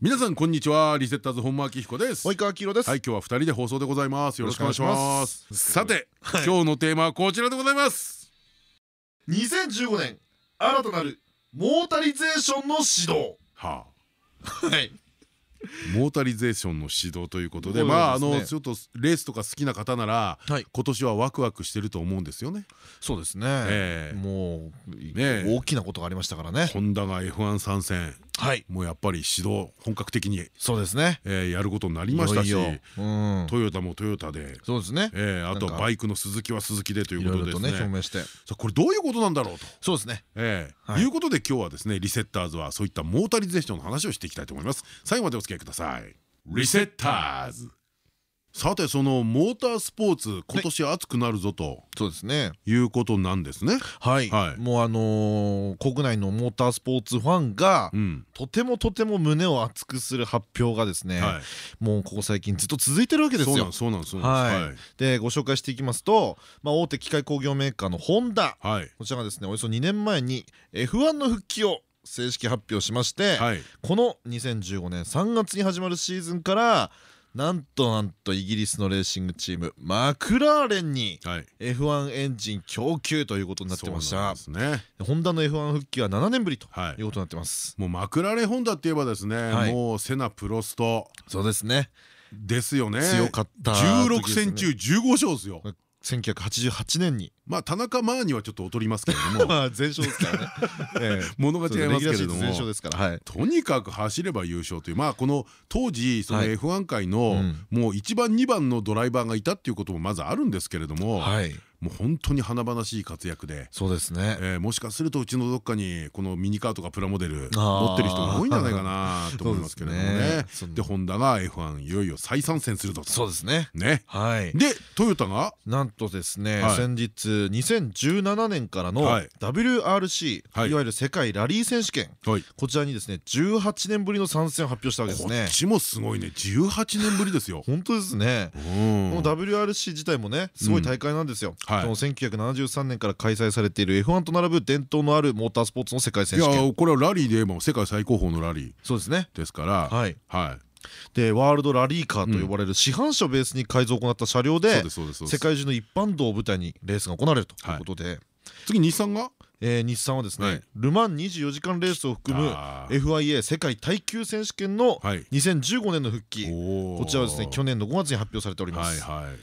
皆さんこんにちは。リセッターズ本間明彦です。及川明です。はい今日は二人で放送でございます。よろしくお願いします。さて、はい。今日のテーマはこちらでございます。2015年新たなるモータリゼーションの指導。ははい。あモータリゼーションの指導ということでまああのちょっとレースとか好きな方ならはい。今年はワクワクしてると思うんですよね。そうですね。ええ。もうねえ。大きなことがありましたからね。ホンダが F1 参戦。はいもうやっぱり指導本格的にそうですね。えーやることになりましたしトヨタもトヨタでそうですね。えーあとなんか。バイクの鈴木は鈴木でといいうことですね。表明して。これどういうことなんだろうと。そうですね。いうことで今日はですねリセッターズはそういったモータリゼーションの話をしていきたいと思います。最後までお付き合いください。リセッターズさてそのモータースポーツ今年熱くなるぞと。そうですね。いうことなんですね。はい。はい。もうあのー国内のモータースポーツファンがうん。とてもとても胸を熱くする発表がですねはい。もうここ最近ずっと続いてるわけですよ。そうなんそうなんそうなんはい。でご紹介していきますと、まあ、大手機械工業メーカーのホンダ。こちらがですねおよそ2年前に F1 の復帰を正式発表しまして、はい。この2015年3月に始まるシーズンからなんとなんとイギリスのレーシングチームマクラーレンにはい。F1 エンジン供給ということになってました。ね。ホンダの F1 復帰は7年ぶりとはい。いうことになってます。もうマクラーレンホンダって言えばですねはい。もうセナプロスト。そうですね。ですよね。強かった16戦中15勝ですよ。1988年にまあ田中マーにはちょっと劣りますけれども。まあ全勝ですからね。ええ。物が違いますけれども。とにかく走れば優勝というまあこの当時そのはい。F1 界うのん。もう1番2番のドライバーがいたっていうこともまずあるんですけれどもはい。もう本当に華々しい活躍で。そうですね。えーもしかするとうちのどっかにこのミニカーとかプラモデル持ってる人も多いんじゃないかなと思いますけれどもね。ですね。でホンダが F1 いよいよ再参戦すると。そうですね。ね。はい。でトヨタが？なんとですね、はい。先日2017年からのはい。WRC、はい。い、わゆる世界ラリー選手権。はい。こちらにですね18年ぶりの参戦を発表したわけですこねっちもすごいね。18年ぶりですよ。本当ですね。うん。この WRC 自体もねすごい大会なんですよ、はい。この1973年から開催されている F1 と並ぶ伝統のあるモータースポーツの世界選い手権。やこれはラリーで言えば世界最高峰のラリーそうですね。ですから。はい。はいでワールドラリーカーと呼ばれる市販車をベースに改造を行った車両で世界中の一般道を舞台にレースが行われるということで、次日産が？えー日産はですね、はい。ル・マン24時間レースを含む FIA 世界耐久選手権のはい。2015年の復帰、ここちらはですね去年の5月に発表されております、はいはい。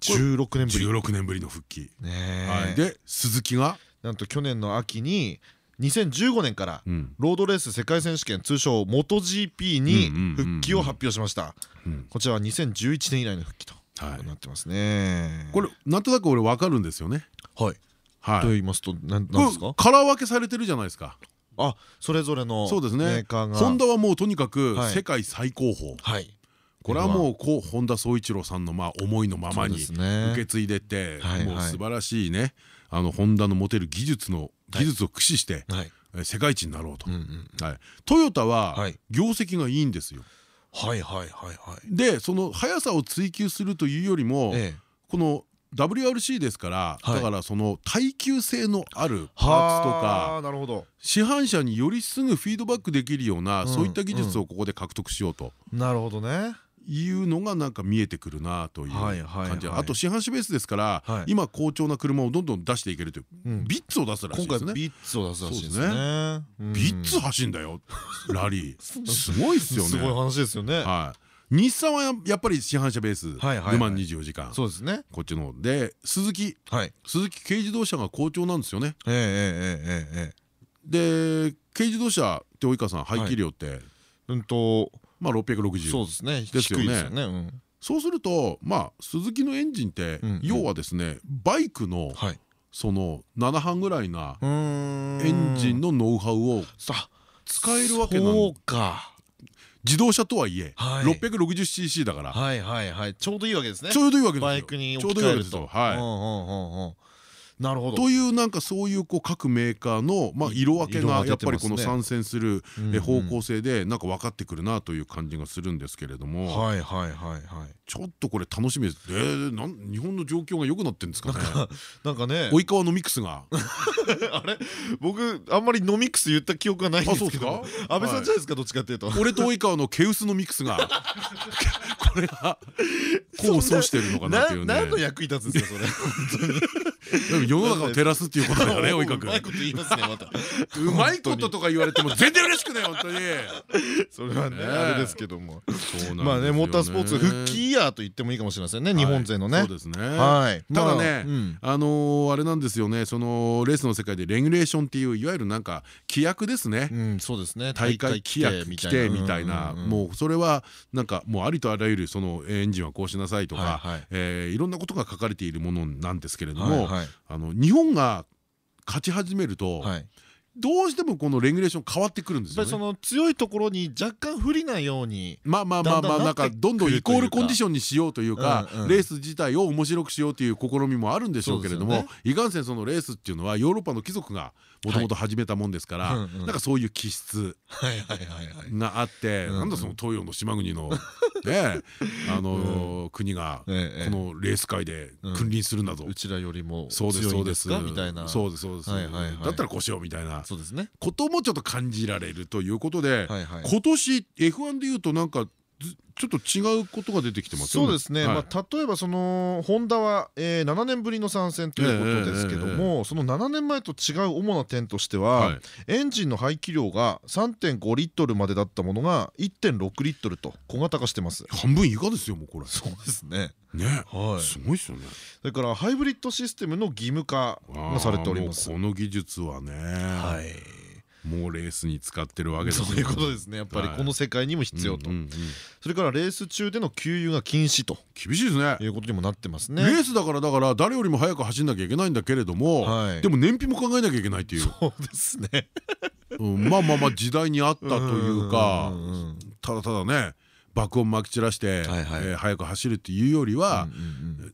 16年ぶり。16年ぶりの復帰。ねえ。はい。で鈴木が？なんと去年の秋に2015年からうん。ロードレース世界選手権通称 MotoGP に復帰を発表しました。うんこちらは2011年以来の復帰とはい。なってますね。これなんとなく俺わかるんですよね。はい。はい。と言いますと何ですか？カラー分けされてるじゃないですか。あそれぞれのそうですね。メーカーが。ホンダはもうとにかくはい。世界最高峰。はい。これはもうこう本田宗一郎さんのまあ思いのままに受け継いでってはいもう素晴らしいねあのホンダの持てる技術の技術を駆使して世界一になろうと。トヨタははい。業績がいいんですよ。はいはいはいはい。でその速さを追求するというよりもええ。この WRC ですからはい。だからその耐久性のあるパーツとはか市販車によりすぐフィードバックできるようなうんそういった技術をここで獲得しようと。なるほどねいうのがなんか見えてくるなという感じ。あと市販車ベースですから、はい、今好調な車をどんどん出していけるという、うん、ビッツを出すらしいですね。ビッツを出すらしいですね。ビッツ走んだよ。ラリー。すごいですよね。すごい話ですよね。はい。日産はやっぱり市販車ベースルマン24時間。そうですね。こっちので鈴木。鈴木軽自動車が好調なんですよね。ええええええで軽自動車って及川さん排気量って？うんとまあ660そうですね。ですよね。低いですよね。うん。そうするとまあ鈴木のエンジンって要はですねバイクのはい。その7半ぐらいなエンジンのノウハウをさ使えるわけなんそうか。自動車とはいえはい。660cc だから。はいはいはい。ちょうどいいわけですね。ちょうどいいわけですよ。バイクにちょうどいいわけですよ。とはいなるほど。というなんかそういうこう各メーカーのまあ色分け色ががやっぱりこの参戦する方向性でなんか分かってくるなという感じがするんですけれども。はいはいはいはい。ちょっとこれ楽しみです。えーなん日本の状況が良くなってんですかね。なんか ね。及川のミックスが。あれ？僕あんまりノミックス言った記憶がないんですけど。あそうです安倍さんじゃないですか？どっちかっていうと。俺と及川の毛薄のミックスが。こ れが功を奏してるのかなっていうね。何の役に立つんですかそれ。世の中を照らすっていうことだよね 及川うまいこと言いますねまた。君うまいこととか言われても全然嬉しくない本当に。それはねねあれですけども。まあねモータースポーツ復帰イヤーと言ってもいいかもしれませんね日本勢のね。そうですね。はい。ただねまあのーあれなんですよねそのレースの世界でレギュレーションっていういわゆるなんか規約ですね。うんそうですね。大会規約規定みたいな。もうそれはなんかもうありとあらゆるそのエンジンはこうしなさいとかはいはい。えーいろんなことが書かれているものなんですけれどもあの日本が勝ち始めるとはい。どうしてもこのレギュレーション変わってくるんですよね。の強いところに若干不利なようにまあまあまあまあなんかどんどんイコールコンディションにしようというかレース自体を面白くしようという試みもあるんでしょうけれどもそうですいかんせんそのレースっていうのはヨーロッパの貴族がもともと始めたもんですからなんかそういう気質があってなんだその東洋の島国の ねあのー国がええこのレース界で君臨するんだぞ。うちらよりもそうです強いんですそうです。かみたいな。そうですそうです。だったらこうしようみたいなそうですね。こともちょっと感じられるということで今年 F1 でいうとなんかずちょっと違うことが出てきてますよね。そうですね、はい。まあ、例えばそのホンダは、えー、7年ぶりの参戦ということですけども、その7年前と違う主な点としては、はい。エンジンの排気量が3.5リットルまでだったものが1.6リットルと小型化してます。半分以下ですよもうこれ。そうですね。ね。はい。すごいですよね。それからハイブリッドシステムの義務化がされております。この技術はね。はいもうレースに使ってるわけですよ。そういうことですね。やっぱりこの世界にも必要と。それからレース中での給油が禁止と。厳しいですね。いうことにもなってますね。レースだからだから誰よりも早く走んなきゃいけないんだけれども、はい。でも燃費も考えなきゃいけないっていう、そうですね。うんまあまあまあ時代に合ったというかただただね爆音まき散らして、早く走るっていうよりは、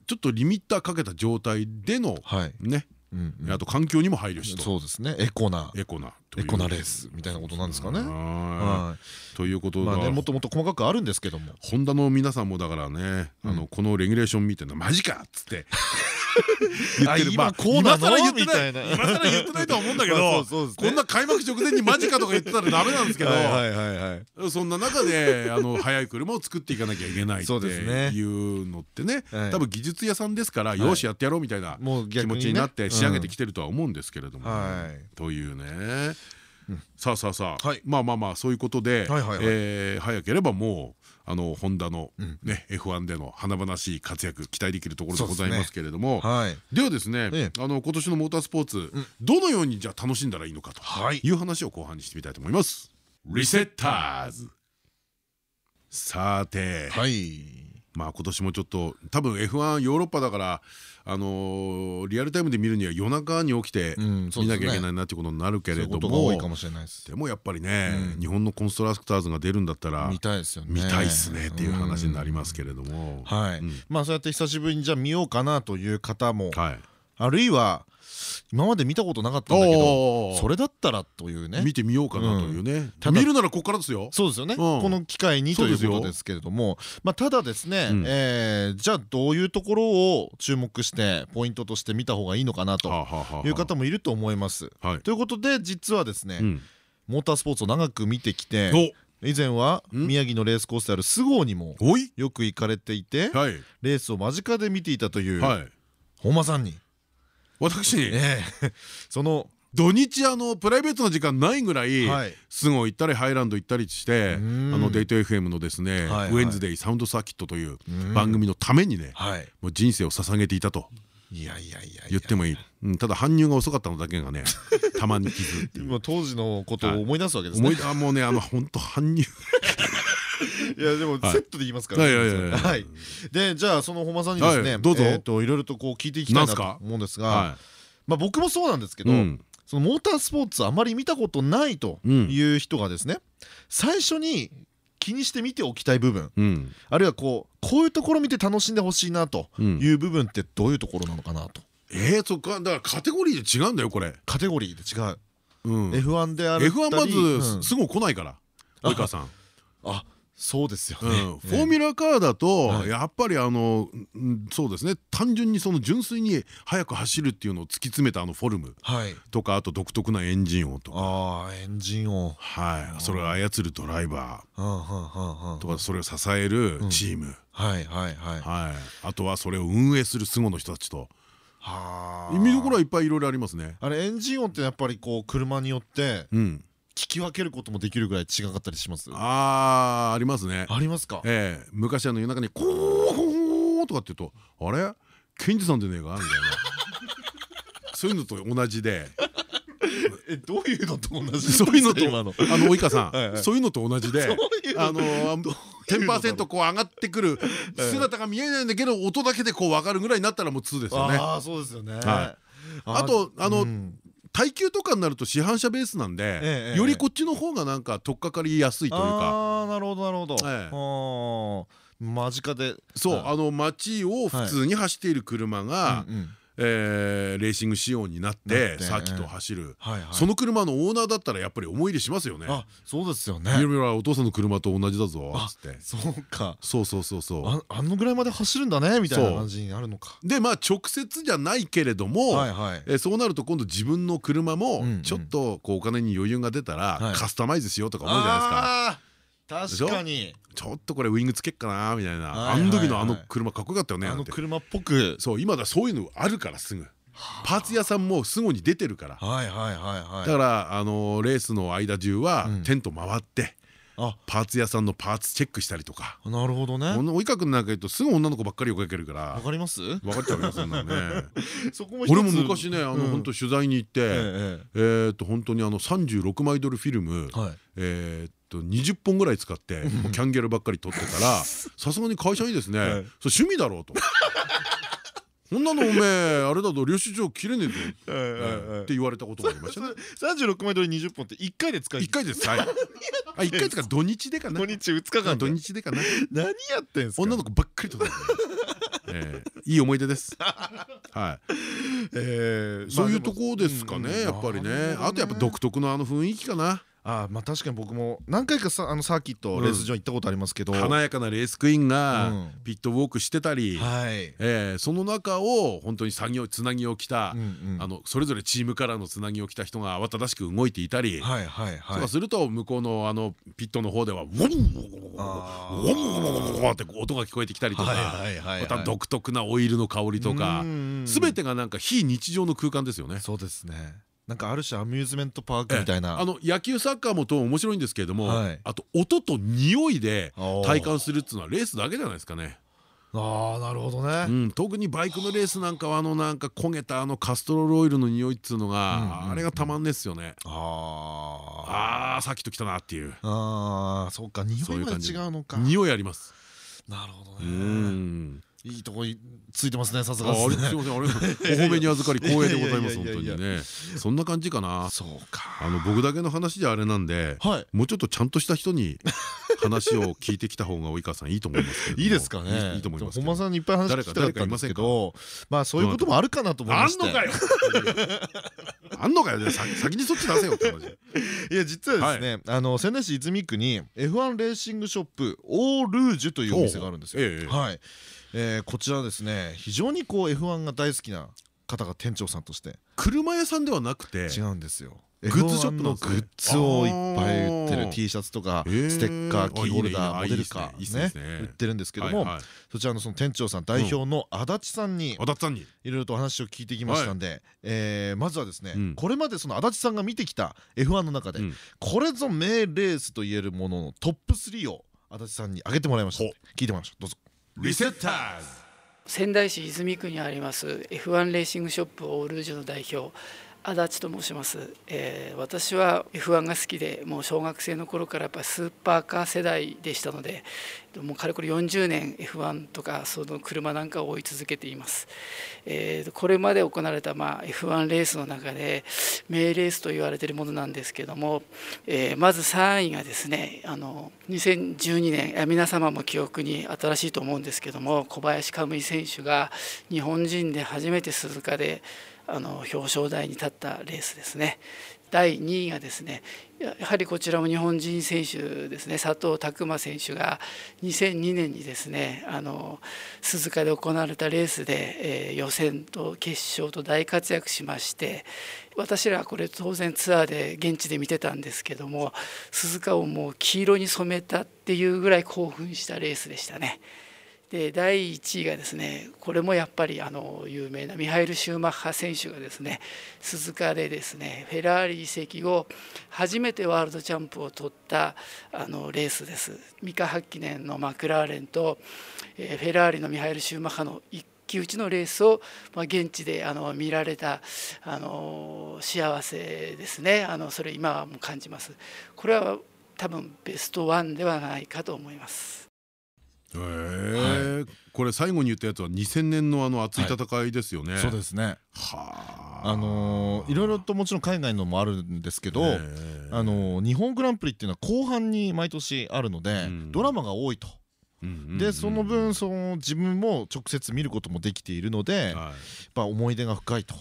ちょっとリミッターかけた状態でのはい。ね、あと環境にも配慮してそうですね。エコな。エコなエコなレースみたいなことなんですかね。はい。はということい。まあだねもっともっと細かくあるんですけども。ホンダの皆さんもだからね、あのこのレギュレーション見てるのマジかっつって 言ってる。あ今まあこうなの？今更言ってない。今更言ってないとは思うんだけ まあどこんな開幕直前にマジかとか言ってたらダメなんですけど。そんな中であの速い車を作っていかなきゃいけないってそうですね。いうのってねはい。多分技術屋さんですからよしやってやろうみたいな気持ちになって仕上げてきてるとは思うんですけれどもはいというね。さあさあさあ。はい。まあまあまあそういうことで早ければもうあのホンダのうん。ね F1 での華々しい活躍期待できるところでございますけれども。はい。ではですねえあの今年のモータースポーツどのようにじゃあ楽しんだらいいのかとはい。いう話を後半にしてみたいと思います。リセッターズ。さて、はい。まあ今年もちょっと多分 F1 ヨーロッパだからあのーリアルタイムで見るには夜中に起きて見なきゃいけないなっていうことになるけれどもでもやっぱりね、うん。日本のコンストラクターズが出るんだったら見たいですよね。見たいっすねっていう話になりますけれども。まあそうやって久しぶりにじゃあ見ようかなという方もはい。あるいは今まで見たことなかったんだけどそれだったらというね。見てみようかなというね、見るならここからですよ。そうですよね、ん。この機会にということですけれども、まあ、ただですね、じゃあどういうところを注目してポイントとして見た方がいいのかなという方もいると思います。はい。ということで実はですね、うん。モータースポーツを長く見てきて以前はん。宮城のレースコースである菅生にもよく行かれていてはい。レースを間近で見ていたというはい。本間さんに、私。ええ。その、土日あのプライベートな時間ないぐらいはい。スゴ行ったりハイランド行ったりしてあん。のデート FM のですね「ウはいはい。ェンズデイサウンドサーキット」といううん。番組のためにねはい、もう人生を捧げていたといやいやいや言ってもいい。うんただ搬入が遅かったのだけがね たまに傷今当時のことを思い出すわけですね。思いあもうねあの本当搬入いやでもセットで言いますからはい。でじゃあその本間さんにですねはい。どうぞ。えっといろいろとこう聞いていきたいなと思うんですがはまあ僕もそうなんですけどそのモータースポーツあまり見たことないとうん。いう人がですね最初に気にして見ておきたい部分うん。あるいはこうこういうところ見て楽しんでほしいなとうん。いう部分ってどういうところなのかなと。えー、そっか。だからカテゴリーで違うんだよこれ、カテゴリーで違う。うん、F1 である F1 まうん。ずすぐ来ないから及川さん、あそうですようん。ねフォーミュラカーだとはい。やっぱりあのうんそうですね。単純にその純粋に速く走るっていうのを突き詰めたあのフォルム。はい。とかあと独特なエンジン音とか。ああエンジン音。はい。それを操るドライバー。とかそれを支えるチーム。はいはいはい。はい。あとはそれを運営する菅の人たちと。は見どころはいっぱいいろいろありますね。あれエンジン音ってやっぱりこう車によってうん聞き分けることもできるぐらい違かったりします？あーありますね。ありますか？ええ。昔あの夜中に「コーコー」とかって言うと「あれ？ケンジさんでねえか?」みたいな。そういうのと同じで。えどういうのと同じ？そういうのとあの及川さん。そういうのと同じであの10%こう上がってくる姿が見えないんだけど音だけでこう分かるぐらいになったらもう2ですよね。ああそうですよね。はい。あとあのうん耐久とかになると市販車ベースなんええでよりこっちの方がなんか取っかかりやすいというか。ああなるほどなるほど。間近で。そうはい。あの街を普通に走っている車がうんうんえーレーシング仕様になっててサーキットを走る。その車のオーナーだったらやっぱり思い入れしますよね。あそうですよね。お父さんの車と同じだぞあつって。そうか。そうそうそうそう。ああのぐらいまで走るんだねみたいな感じになるのか。でまあ直接じゃないけれども、そうなると今度自分の車もちょっとこうお金に余裕が出たらはい。カスタマイズしようとか思うじゃないですか。確かに。ちょっとこれウイングつけっかなみたいな。はいあの時のあの車かっこよかったよねあの車っぽく。そう今だそういうのあるからすぐ。パーツ屋さんもすぐに出てるから。はいはいはいはい。だからあのレースの間中はうん。テント回って。あパーツ屋さんのパーツチェックしたりとか。なるほどね。この及川君なんか言うとすぐ女の子ばっかり追いかけるから。わかります？分かっちゃうよそんなのね。俺も昔ねあのうん。本当取材に行ってえええっと本当にあの36枚ドルフィルムえっと20本ぐらい使ってキャンゲルばっかり取ってたら さすがに会社にですねはい「それ趣味だろ」うと。こんなのおめえあれだと領収書切れねえぞえって言われたことがありましたね。三十六枚取り二十本って一回で使い一回です。はい。あ一回ですか土日でかな。土日二日間土で日でかな。何やってんすか？女の子ばっかりといい思い出です。はい。ええそういうとこですかねやっぱりねあとやっぱ独特のあの雰囲気かなあまあ確かに僕も何回かさあのサーキットレース場行ったことありますけど。華やかなレースクイーンがうん。ピットウォークしてたりはい。えーその中を本当に作業つなぎを着たうんうん。あのそれぞれチームカラーのつなぎを着た人が慌ただしく動いていたりはいはいはい。とかすると向こうのあのピットの方ではウォンウォンウォンウあォンって音が聞こえてきたりとかまた独特なオイルの香りとか全てがなんか非日常の空間ですよね。そうですねなんかある種アミューズメントパークみたいな。あの野球サッカーもと面白いんですけれども、はい。あと音と匂いで体感するっていうのはレースだけじゃないですかね、ああなるほどうねん、特にバイクのレースなんかはあのなんか焦げたあのカストロールオイルの匂いっつうのが、あれがたまんねえっすよね、ああーさっきと来たなっていう。ああそうか匂いまでそういう感じ。違うのか匂いあります。なるほどうねんいいとこいついてますねさすがですね。れすいませんあれお褒めに預かり光栄でございます本当にね。そんな感じかな。そうか。あの僕だけの話じゃあれなんではい。もうちょっとちゃんとした人に話を聞いてきた方が及川さんいいと思いますいいですかね。いいいと思います本間さんにいっぱい話聞きたかったんですけどまあそういうこともあるかなと思いまして。あんのかよ！あんのかよ！先にそっち出せよって話。いや実はですねあの仙台市泉区に F1 レーシングショップオールージュというお店があるんですよ。ええ。はいえーこちらですね非常にこう F1 が大好きな方が店長さんとして。車屋さんではなくて違うんですよ。グッズショップなんですね。グッズをいっぱい売ってる T シャツとかステッカーキーホルダーモデルカー売ってるんですけどもそちらのその店長さん代表の足立さんにいろいろとお話を聞いてきましたんでえーまずはですねうん。これまでその足立さんが見てきた F1 の中でうん。これぞ名レースと言えるもののトップ3を足立さんに挙げてもらいましたほ聞いてもらいましょうどうぞリセッターズ。仙台市泉区にあります F1 レーシングショップオールージュの代表。足立と申します、えー、私は F1 が好きでもう小学生の頃からやっぱスーパーカー世代でしたのでもうかれこれ40年 F1 とかその車なんかを追い続けています、えー、これまで行われたまあ F1 レースの中で名レースと言われているものなんですけども、えー、まず3位がですねあの2012年皆様も記憶に新しいと思うんですけども小林可夢選手が日本人で初めて鈴鹿であの表彰台に立ったレースですね。第2位がですねやはりこちらも日本人選手ですね佐藤拓磨選手が2002年にですねあの鈴鹿で行われたレースで、えー、予選と決勝と大活躍しまして私らはこれ当然ツアーで現地で見てたんですけども鈴鹿をもう黄色に染めたっていうぐらい興奮したレースでしたね。で第1位がですねこれもやっぱりあの有名なミハイル・シューマッハ選手がですね鈴鹿でですねフェラーリ移籍後初めてワールドチャンプを取ったあのレースです。ミカ・ハッキネンのマクラーレンと、えフェラーリのミハイル・シューマッハの一騎打ちのレースを、まあ、現地であの見られたあの幸せですねあのそれ今はもう感じます。これは多分ベストワンではないかと思います。これ最後に言ったやつは2000年のあの熱い戦いですよね。そうですね。はあ。あのいろいろともちろん海外のもあるんですけど、あの日本グランプリっていうのは後半に毎年あるので、ドラマが多いと。でその分その自分も直接見ることもできているので、やっぱ思い出が深いと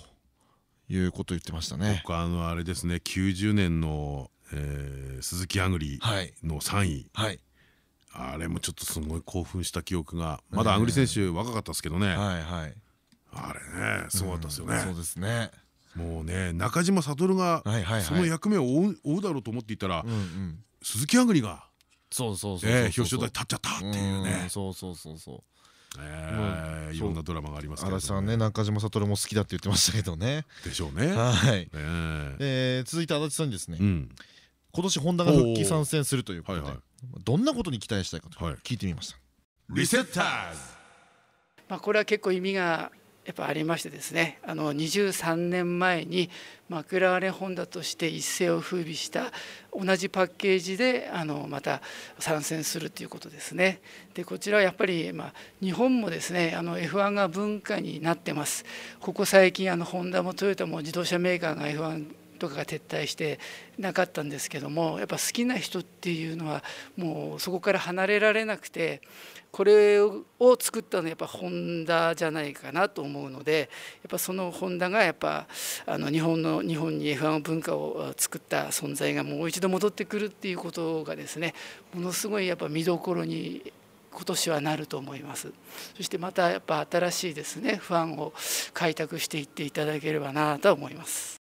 いうことを言ってましたね。僕あのあれですね90年の、えー、鈴木あぐりの3位、はい、あれもちょっとすごい興奮した記憶がまだアングリ選手若かったですけどね。はいはい。あれねすごかったですよね。そうですね。もうね中島悟がその役目を負うだろうと思っていたら鈴木アングリがそうそうそう表彰台立っちゃったっていうね。そうそうそうそうえいろんなドラマがありますけどさんね中島悟も好きだって言ってましたけどね。でしょうね。はい。続いて足立さんにですね。今年ホンダが復帰参戦するということでどんなことに期待したいかと聞いてみました。リセッターズまあこれは結構意味がやっぱありましてですねあの23年前にマクラーレンホンダとして一世を風靡した同じパッケージであのまた参戦するということですね。でこちらはやっぱり、まあ、日本もですねあの F1 が文化になってます。ここ最近あのホンダもトヨタも自動車メーカーが F1 とかが撤退してなかったんですけどもやっぱ好きな人っていうのはもうそこから離れられなくてこれを作ったのはやっぱホンダじゃないかなと思うのでやっぱそのホンダがやっぱあの日本の日本に F1 文化を作った存在がもう一度戻ってくるっていうことがですねものすごいやっぱ見どころに今年はなると思います。そしてまたやっぱ新しいですねファンを開拓していっていただければなと思います。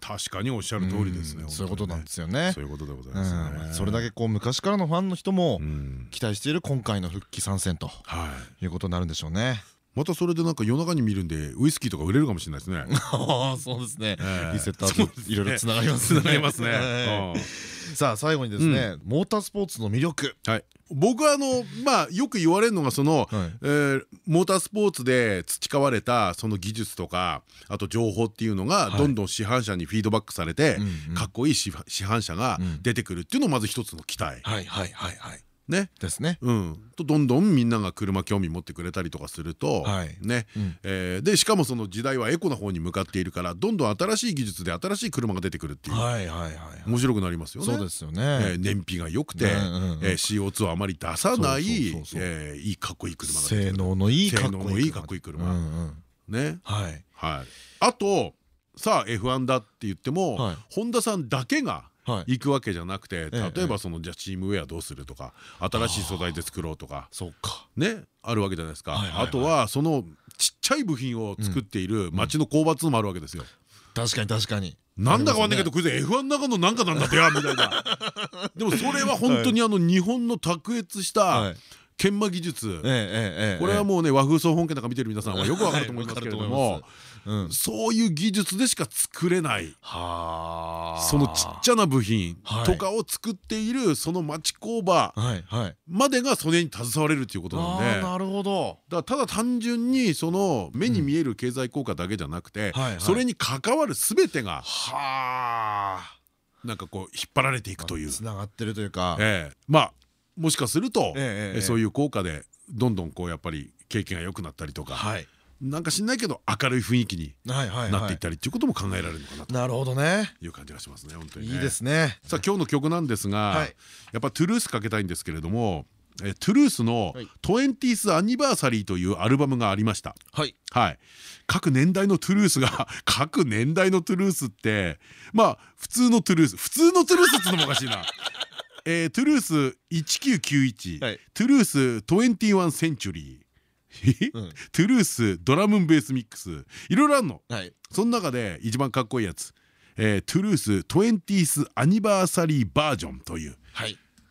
確かにおっしゃる通りですね。そういうことなんですよね。そういうことでございますね。それだけこう昔からのファンの人も期待している今回の復帰参戦ということになるんでしょうね。またそれでなんか夜中に見るんでウイスキーとか売れるかもしれないですね。ああそうですね。リセッターといろいろつながりますね。つながりますね。さあ最後にですね、モータースポーツの魅力。はい。僕はあのまあよく言われるのがその、えモータースポーツで培われたその技術とかあと情報っていうのがどんどん市販車にフィードバックされて、かっこいい市販車が出てくるっていうのもまず一つの期待。はいはいはいはい。ね、ですね。うん、とどんどんみんなが車興味持ってくれたりとかすると、はい、ね、うん、えー、でしかもその時代はエコな方に向かっているからどんどん新しい技術で新しい車が出てくるっていう面白くなりますよね。そうですよね、えー、燃費が良くて、え CO2 をあまり出さないいいかっこいい車が性能のいいかっこいい車。ね、はい、はい、あとさあ F1 だって言っても、はい、ホンダさんだけが行くわけじゃなくて例えばそのじゃあチームウェアどうするとか新しい素材で作ろうとかねあるわけじゃないですか。あとはそのちっちゃい部品を作っている町の工場2もあるわけですよ。確かに確かに。なんだかわかんないけどこれで F1 の中のなんかなんだってやみたいな。でもそれは本当にあの日本の卓越した研磨技術。これはもうね和風総本家なんか見てる皆さんはよくわかると思いますけれどもそういう技術でしか作れない。そのちっちゃな部品とかを作っているその町工場までがそれに携われるということなんで。なるほど。だただ単純にその目に見える経済効果だけじゃなくてそれに関わる全てがなんかこう引っ張られていくという。つながってるというか。まあもしかするとそういう効果でどんどんこうやっぱり景気が良くなったりとか。なんか知んないけど明るい雰囲気になっていったりっていうことも考えられるのかなと。なるほどね。いう感じがしますね本当にいいですね。さあ今日の曲なんですがやっぱ Truth かけたいんですけれどもトゥルースの「20th アニバーサリー」というアルバムがありました。はい、はい、各年代の Truth が 各年代の Truth ってまあ普通の Truth 普通の Truth ってのもおかしいな。えー、 Truth 1991、はい、 Truth 21 Century Truth Drum'n'Bass Mix。いろいろあるの、はい、その中で一番かっこいいやつ、えー、トゥルース 20th アニバーサリーバージョンという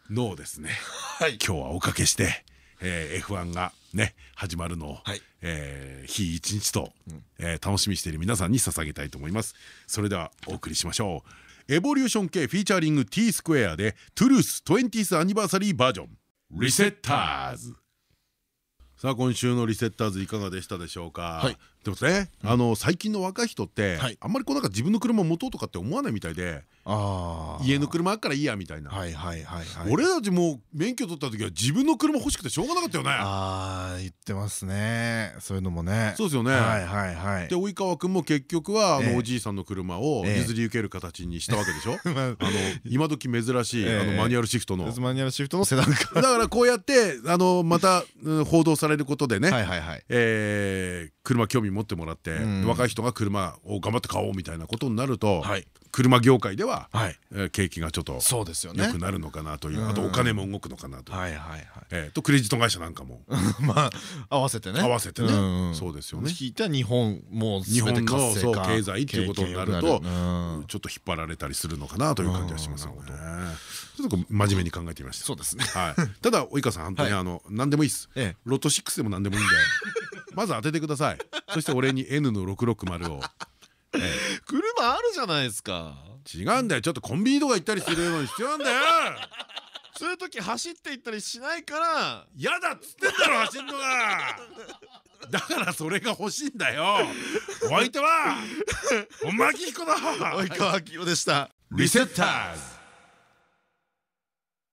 のをですね、はい、今日はおかけして、えー、F1 がね始まるのを、はい、えー、日一日と、うん、えー、楽しみにしている皆さんに捧げたいと思います。それではお送りしましょう。エボリューション系フィーチャーリング T スクエアでトゥルース 20th アニバーサリーバージョン。リセッターズさあ今週のリセッターズいかがでしたでしょうか？はい、でもね、うん、あの最近の若い人って、はい、あんまりこうなんか自分の車持とうとかって思わないみたいで、家の車あっからいいやみたいな。俺たちも免許取った時は自分の車欲しくてしょうがなかったよね。ああ言ってますね。そういうのもね。そうですよね。はいはいはい。で及川君も結局はあのおじいさんの車を譲り受ける形にしたわけでしょ。あの今時珍しいあのマニュアルシフトの。マニュアルシフトのセダンカだからこうやってあのまた報道されることでね。車興味持ってもらって若い人が車を頑張って買おうみたいなことになると車業界では景気がちょっとそうですよね。良くなるのかなというあとお金も動くのかなという。とクレジット会社なんかも。まあ合わせてね。合わせてね。そうですよね。聞いた日本も日本のそう経済っていうことになるとちょっと引っ張られたりするのかなという感じがしますよね。ちょっと真面目に考えてみました。そうですね。ただ及川さん本当にあの何でもいいです。ロト6でも何でもいいんで まず当ててください。そして俺に N の660を。車あるじゃないですか。違うんだよ。ちょっとコンビニとか行ったりするのに必要なんだよ。そういう時走って行ったりしないから。嫌だっつってんだろ走んのが。だからそれが欲しいんだよ。お相手は本間明彦だ。及川明夫でした。リセッターズ